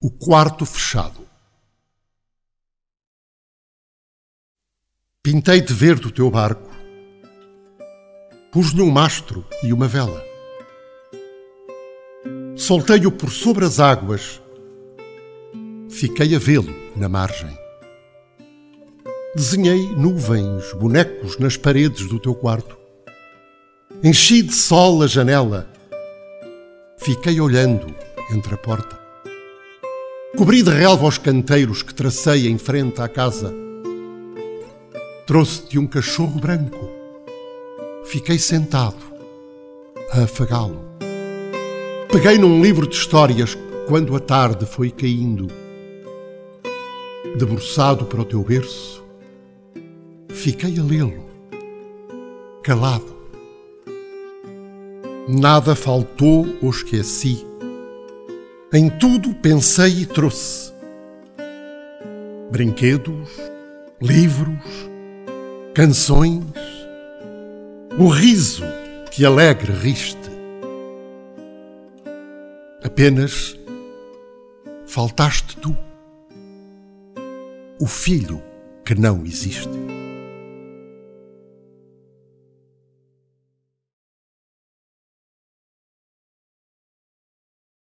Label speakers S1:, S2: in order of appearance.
S1: O quarto fechado. Pintei de verde o teu barco. Pus-lhe um mastro e uma vela. Soltei-o por sobre as águas. Fiquei a vê-lo na margem. Desenhei nuvens, bonecos nas paredes do teu quarto. Enchi de sol a janela. Fiquei olhando entre a porta. Cobri de relva os canteiros que tracei em frente à casa. Trouxe-te um cachorro branco. Fiquei sentado a afagá-lo. Peguei num livro de histórias quando a tarde foi caindo. Debruçado para o teu berço, fiquei a lê-lo, calado. Nada faltou ou esqueci em tudo pensei e trouxe. Brinquedos, livros, canções, o riso que alegre riste. Apenas faltaste tu, o filho que não existe.